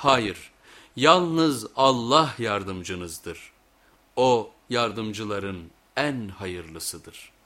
Hayır, yalnız Allah yardımcınızdır. O yardımcıların en hayırlısıdır.''